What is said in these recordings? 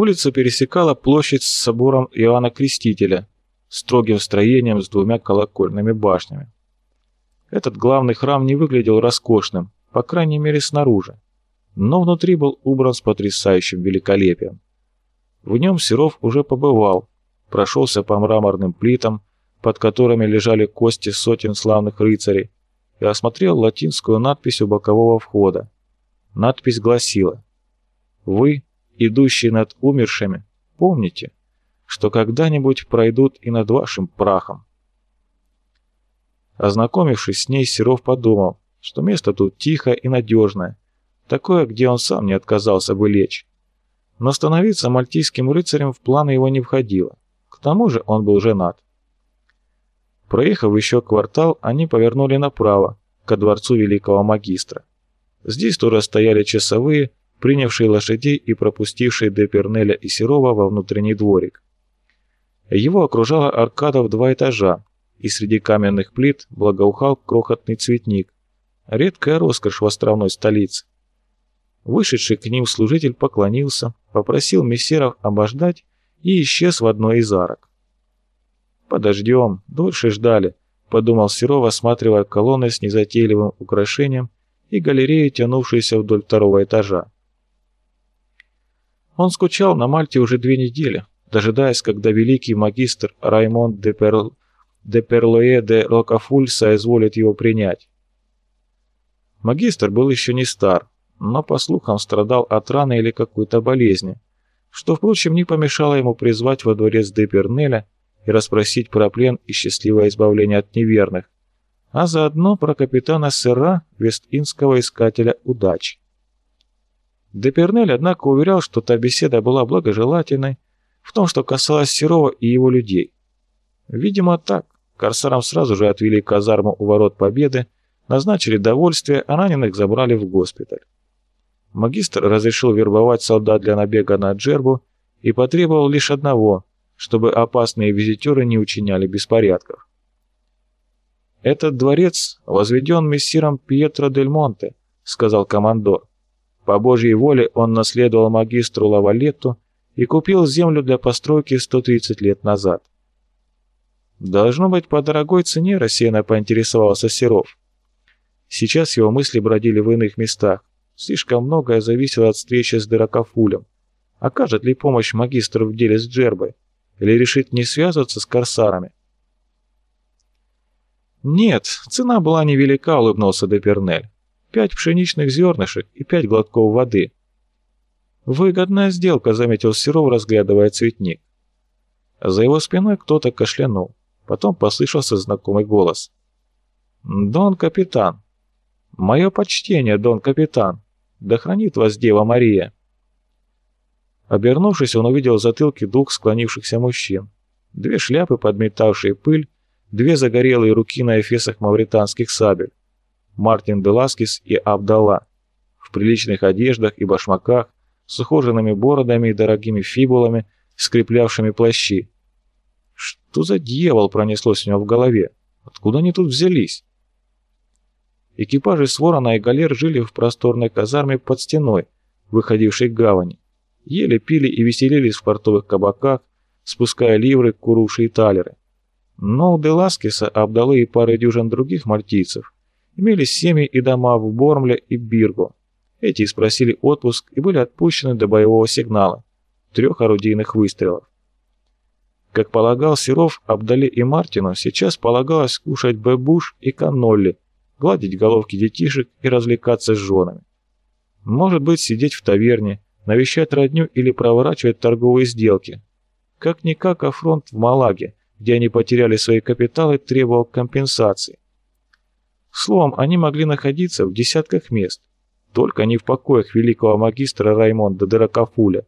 Улица пересекала площадь с собором Иоанна Крестителя, строгим строением с двумя колокольными башнями. Этот главный храм не выглядел роскошным, по крайней мере снаружи, но внутри был убран с потрясающим великолепием. В нем Серов уже побывал, прошелся по мраморным плитам, под которыми лежали кости сотен славных рыцарей, и осмотрел латинскую надпись у бокового входа. Надпись гласила «Вы, идущие над умершими, помните, что когда-нибудь пройдут и над вашим прахом». Ознакомившись с ней, Серов подумал, что место тут тихое и надежное, такое, где он сам не отказался бы лечь. Но становиться мальтийским рыцарем в планы его не входило. К тому же он был женат. Проехав еще квартал, они повернули направо, ко дворцу великого магистра. Здесь тоже стояли часовые, принявшие лошадей и пропустившие Депернеля и Серова во внутренний дворик. Его окружала аркада в два этажа, и среди каменных плит благоухал крохотный цветник. Редкая роскошь в островной столице. Вышедший к ним служитель поклонился, попросил мессеров обождать и исчез в одной из арок. «Подождем, дольше ждали», — подумал Серов, осматривая колонны с незатейливым украшением и галерею, тянувшуюся вдоль второго этажа. Он скучал на Мальте уже две недели, дожидаясь, когда великий магистр Раймонд де, Перл... де Перлое де Локафуль соизволит его принять. Магистр был еще не стар, но, по слухам, страдал от раны или какой-то болезни, что, впрочем, не помешало ему призвать во дворец де Пернеля и расспросить про плен и счастливое избавление от неверных, а заодно про капитана Сера, вест-индского искателя удачи. Депернель, однако, уверял, что та беседа была благожелательной в том, что касалось Серова и его людей. Видимо, так. Корсарам сразу же отвели казарму у ворот Победы, назначили довольствие, а раненых забрали в госпиталь. Магистр разрешил вербовать солдат для набега на Джербу и потребовал лишь одного, чтобы опасные визитеры не учиняли беспорядков. «Этот дворец возведен мессиром Пьетро дель Монте», — сказал командор. По Божьей воле он наследовал магистру Лавалетту и купил землю для постройки 130 лет назад. «Должно быть, по дорогой цене рассеянно поинтересовался Серов. Сейчас его мысли бродили в иных местах. Слишком многое зависело от встречи с Дыракафулем. Окажет ли помощь магистру в деле с Джербой? Или решит не связываться с корсарами? «Нет, цена была невелика», — улыбнулся Депернель. «Пять пшеничных зернышек и пять глотков воды». «Выгодная сделка», — заметил Серов, разглядывая цветник. За его спиной кто-то кашлянул. Потом послышался знакомый голос. «Дон Капитан!» «Мое почтение, Дон Капитан! Да хранит вас Дева Мария!» Обернувшись, он увидел затылки двух склонившихся мужчин. Две шляпы, подметавшие пыль, две загорелые руки на эфесах мавританских сабель. Мартин Деласкис и Абдалла. В приличных одеждах и башмаках, с ухоженными бородами и дорогими фибулами, скреплявшими плащи. Что за дьявол пронеслось у него в голове? Откуда они тут взялись? Экипажи с Ворона и Галер жили в просторной казарме под стеной, выходившей к гавани. Ели, пили и веселились в портовых кабаках, спуская ливры, куруши и талеры. Но у Деласкиса, Абдалы и пары дюжин других мальтийцев имелись семьи и дома в Бормле и Биргу. Эти спросили отпуск и были отпущены до боевого сигнала, трех орудийных выстрелов. Как полагал Серов, Абдале и Мартину сейчас полагалось кушать бэбуш и канолли, гладить головки детишек и развлекаться с женами. Может быть, сидеть в таверне, навещать родню или проворачивать торговые сделки. Как-никак, а фронт в Малаге, где они потеряли свои капиталы, требовал компенсации. Словом, они могли находиться в десятках мест, только не в покоях великого магистра Раймонда Деракафуля.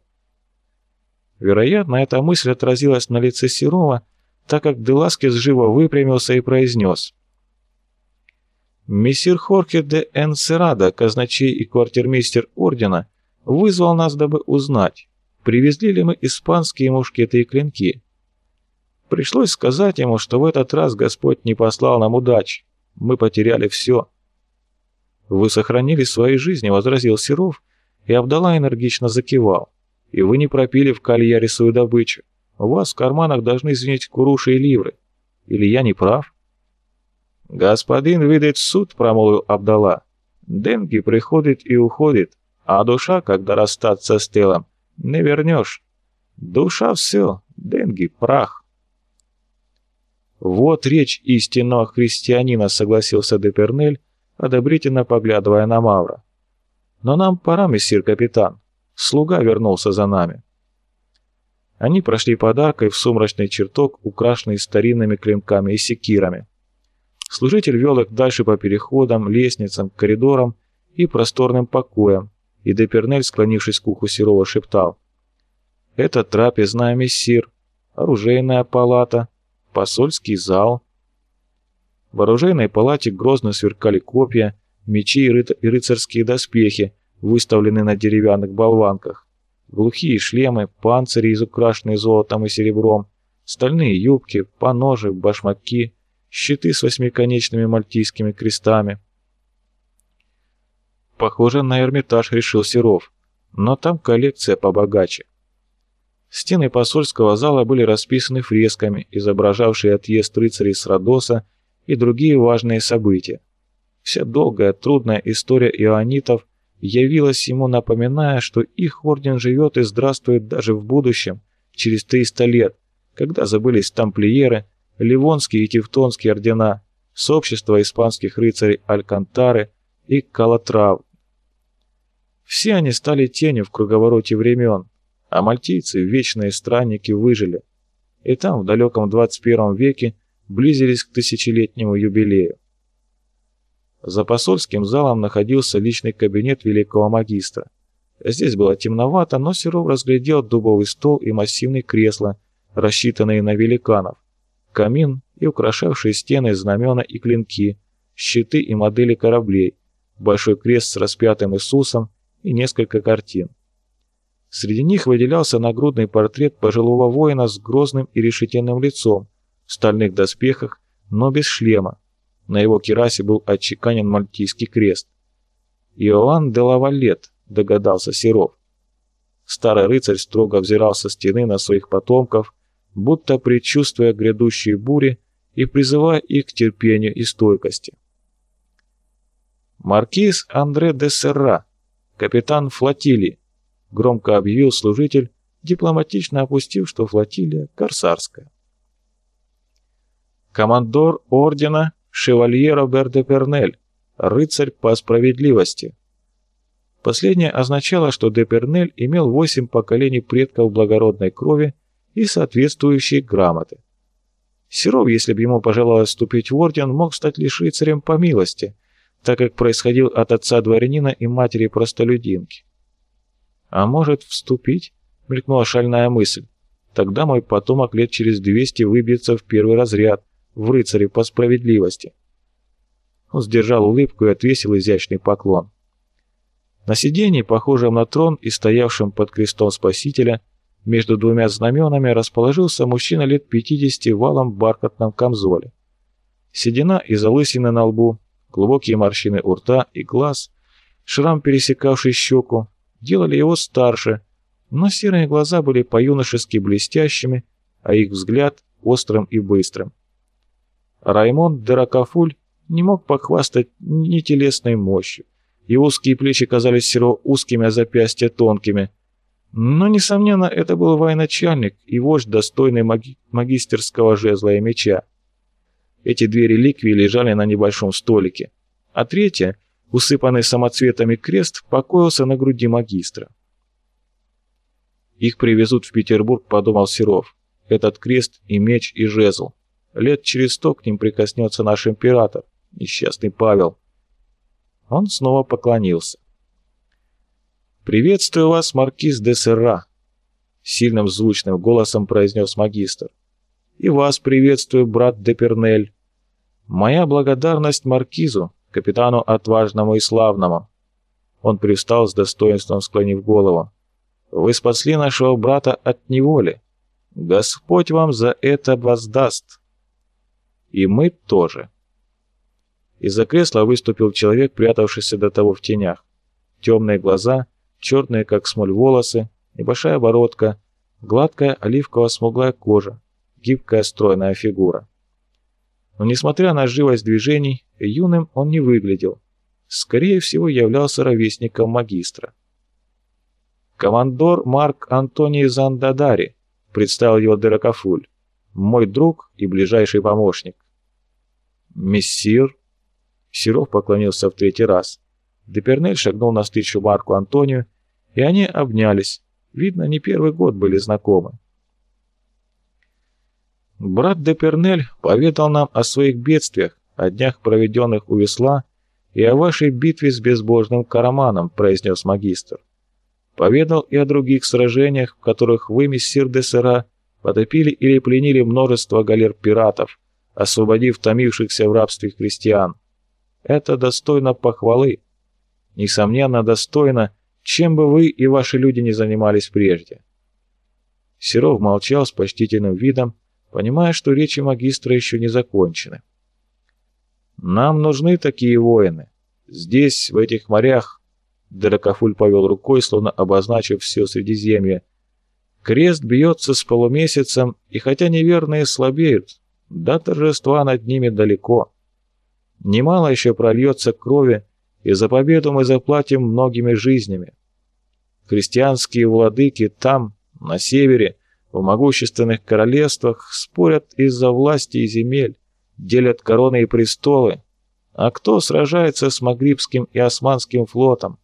Вероятно, эта мысль отразилась на лице Серова, так как Деласкес живо выпрямился и произнес. «Мессир Хорхе де Энсерада, казначей и квартирмейстер ордена, вызвал нас, дабы узнать, привезли ли мы испанские мушкеты и клинки. Пришлось сказать ему, что в этот раз Господь не послал нам удачи. Мы потеряли все. «Вы сохранили свои жизни», — возразил Серов, и Абдалла энергично закивал. И вы не пропили в кальяре свою добычу. У вас в карманах должны звенеть куруши и ливры. Или я не прав?» «Господин выйдет в суд», — промолвил Абдала. «Деньги приходит и уходит, а душа, когда расстаться с телом, не вернешь. Душа все, деньги — прах». «Вот речь истинного христианина», — согласился Депернель, одобрительно поглядывая на Мавра. «Но нам пора, мессир капитан. Слуга вернулся за нами». Они прошли подаркой в сумрачный чертог, украшенный старинными клинками и секирами. Служитель вел их дальше по переходам, лестницам, коридорам и просторным покоям, и Депернель, склонившись к уху Серова, шептал. «Это трапезная мессир, оружейная палата, посольский зал». В оружейной палате грозно сверкали копья, мечи и, ры и рыцарские доспехи, выставленные на деревянных болванках глухие шлемы, панцири, изукрашенные золотом и серебром, стальные юбки, поножи, башмаки, щиты с восьмиконечными мальтийскими крестами. Похоже на Эрмитаж, решил Серов, но там коллекция побогаче. Стены посольского зала были расписаны фресками, изображавшие отъезд рыцарей с Родоса и другие важные события. Вся долгая, трудная история ионитов явилась ему, напоминая, что их орден живет и здравствует даже в будущем, через 300 лет, когда забылись тамплиеры, ливонские и тевтонские ордена, сообщество испанских рыцарей Алькантары и Калатрав. Все они стали тенью в круговороте времен, а мальтийцы, вечные странники, выжили. И там, в далеком 21 веке, близились к тысячелетнему юбилею. За посольским залом находился личный кабинет великого магистра. Здесь было темновато, но Серов разглядел дубовый стол и массивные кресла, рассчитанные на великанов, камин и украшавшие стены знамена и клинки, щиты и модели кораблей, большой крест с распятым Иисусом и несколько картин. Среди них выделялся нагрудный портрет пожилого воина с грозным и решительным лицом, в стальных доспехах, но без шлема, на его керасе был отчеканен мальтийский крест. «Иоанн де Лавалет», — догадался Серов. Старый рыцарь строго взирал со стены на своих потомков, будто предчувствуя грядущие бури и призывая их к терпению и стойкости. «Маркиз Андре де Серра, капитан флотилии», — громко объявил служитель, дипломатично опустив, что флотилия — корсарская. «Командор ордена шевалье Робер де Пернель, рыцарь по справедливости. Последнее означало, что де Пернель имел восемь поколений предков благородной крови и соответствующие грамоты. Серов, если бы ему пожелалось вступить в орден, мог стать лишь рыцарем по милости, так как происходил от отца дворянина и матери простолюдинки. «А может, вступить?» — мелькнула шальная мысль. «Тогда мой потомок лет через двести выбьется в первый разряд, в рыцаре по справедливости. Он сдержал улыбку и отвесил изящный поклон. На сиденье, похожем на трон и стоявшем под крестом Спасителя, между двумя знаменами расположился мужчина лет 50 в валом бархатном камзоле. Седина и залысины на лбу, глубокие морщины у рта и глаз, шрам, пересекавший щеку, делали его старше, но серые глаза были по-юношески блестящими, а их взгляд острым и быстрым. Раймонд Деракафуль не мог похвастать ни телесной мощью. Его узкие плечи казались все узкими, а запястья тонкими. Но, несомненно, это был военачальник и вождь, достойный маги магистерского жезла и меча. Эти две реликвии лежали на небольшом столике, а третья, усыпанный самоцветами крест, покоился на груди магистра. «Их привезут в Петербург», — подумал Серов. «Этот крест и меч и жезл. Лет через сто к ним прикоснется наш император, несчастный Павел. Он снова поклонился. «Приветствую вас, маркиз де Серра», — сильным звучным голосом произнес магистр. «И вас приветствую, брат де Пернель. Моя благодарность маркизу, капитану отважному и славному». Он привстал с достоинством, склонив голову. «Вы спасли нашего брата от неволи. Господь вам за это воздаст». И мы тоже. Из-за кресла выступил человек, прятавшийся до того в тенях. Темные глаза, черные, как смоль, волосы, небольшая бородка, гладкая оливково-смуглая кожа, гибкая стройная фигура. Но несмотря на живость движений, юным он не выглядел. Скорее всего, являлся ровесником магистра. «Командор Марк Антоний Зандадари», — представил его Деракафуль, «мой друг и ближайший помощник». «Мессир?» Серов поклонился в третий раз. Депернель шагнул навстречу Марку Антонию, и они обнялись. Видно, не первый год были знакомы. Брат Депернель поведал нам о своих бедствиях, о днях, проведенных у весла, и о вашей битве с безбожным Караманом», — произнес магистр. Поведал и о других сражениях, в которых вы, мессир де Сера, потопили или пленили множество галер-пиратов, освободив томившихся в рабстве христиан. Это достойно похвалы. Несомненно, достойно, чем бы вы и ваши люди не занимались прежде. Серов молчал с почтительным видом, понимая, что речи магистра еще не закончены. «Нам нужны такие воины. Здесь, в этих морях...» Дракофуль повел рукой, словно обозначив все Средиземье. «Крест бьется с полумесяцем, и хотя неверные слабеют, до торжества над ними далеко. Немало еще прольется крови, и за победу мы заплатим многими жизнями. Христианские владыки там, на севере, в могущественных королевствах спорят из-за власти и земель, делят короны и престолы. А кто сражается с Магрибским и Османским флотом?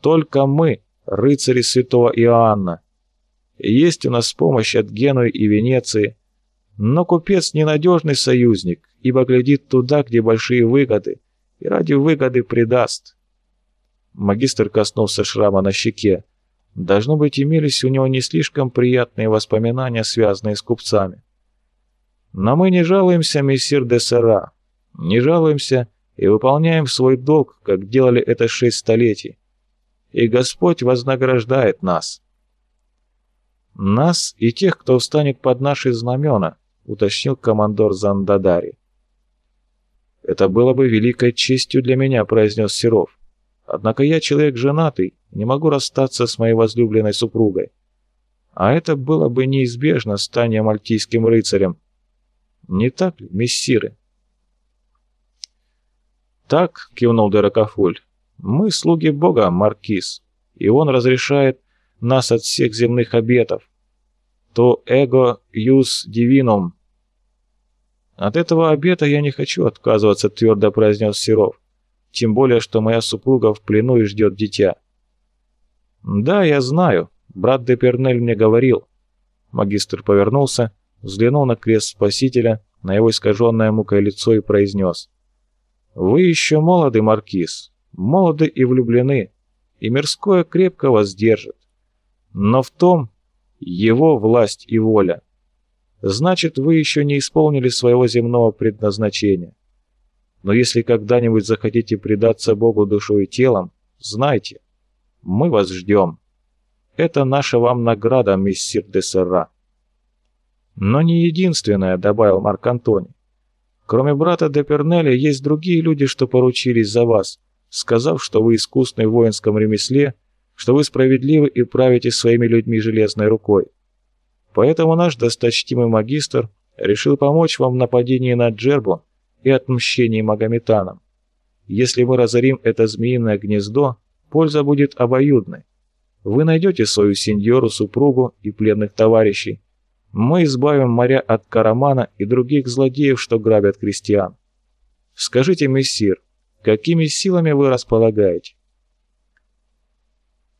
Только мы, рыцари святого Иоанна. Есть у нас помощь от Генуи и Венеции, но купец ненадежный союзник, ибо глядит туда, где большие выгоды, и ради выгоды предаст. Магистр коснулся шрама на щеке. Должно быть, имелись у него не слишком приятные воспоминания, связанные с купцами. Но мы не жалуемся, мессир де Сера, не жалуемся и выполняем свой долг, как делали это шесть столетий. И Господь вознаграждает нас. Нас и тех, кто встанет под наши знамена, уточнил командор Зандадари. «Это было бы великой честью для меня», — произнес Серов. «Однако я человек женатый, не могу расстаться с моей возлюбленной супругой. А это было бы неизбежно, стань мальтийским рыцарем. Не так ли, мессиры?» «Так», — кивнул Деракафуль, — «мы слуги Бога, Маркиз, и Он разрешает нас от всех земных обетов. То эго юс дивинум, «От этого обета я не хочу отказываться», — твердо произнес Серов. «Тем более, что моя супруга в плену и ждет дитя». «Да, я знаю. Брат Депернель мне говорил». Магистр повернулся, взглянул на крест Спасителя, на его искаженное мукой лицо и произнес. «Вы еще молоды, Маркиз, молоды и влюблены, и мирское крепко вас держит. Но в том его власть и воля. Значит, вы еще не исполнили своего земного предназначения. Но если когда-нибудь захотите предаться Богу душой и телом, знайте, мы вас ждем. Это наша вам награда, миссир де Серра. Но не единственная, добавил Марк Антони. Кроме брата де Пернеля, есть другие люди, что поручились за вас, сказав, что вы искусны в воинском ремесле, что вы справедливы и правите своими людьми железной рукой. Поэтому наш досточтимый магистр решил помочь вам в нападении на Джербу и отмщении магометанам. Если мы разорим это змеиное гнездо, польза будет обоюдной. Вы найдете свою сеньору, супругу и пленных товарищей. Мы избавим моря от карамана и других злодеев, что грабят крестьян. Скажите, мессир, какими силами вы располагаете?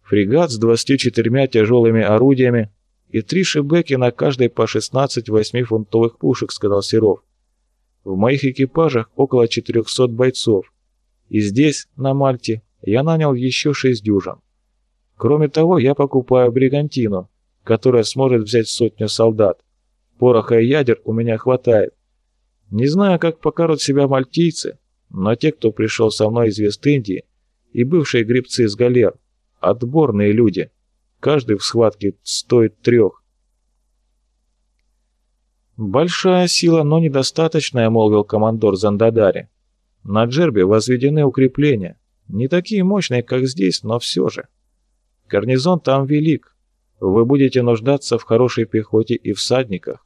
Фрегат с 24 тяжелыми орудиями и три шибеки на каждой по 16 8-фунтовых пушек», — сказал Серов. «В моих экипажах около 400 бойцов, и здесь, на Мальте, я нанял еще шесть дюжин. Кроме того, я покупаю бригантину, которая сможет взять сотню солдат. Пороха и ядер у меня хватает. Не знаю, как покажут себя мальтийцы, но те, кто пришел со мной из Вест-Индии, и бывшие гребцы с галер, отборные люди». Каждый в схватке стоит трех. «Большая сила, но недостаточная», — молвил командор Зандадари. «На Джербе возведены укрепления. Не такие мощные, как здесь, но все же. Гарнизон там велик. Вы будете нуждаться в хорошей пехоте и всадниках.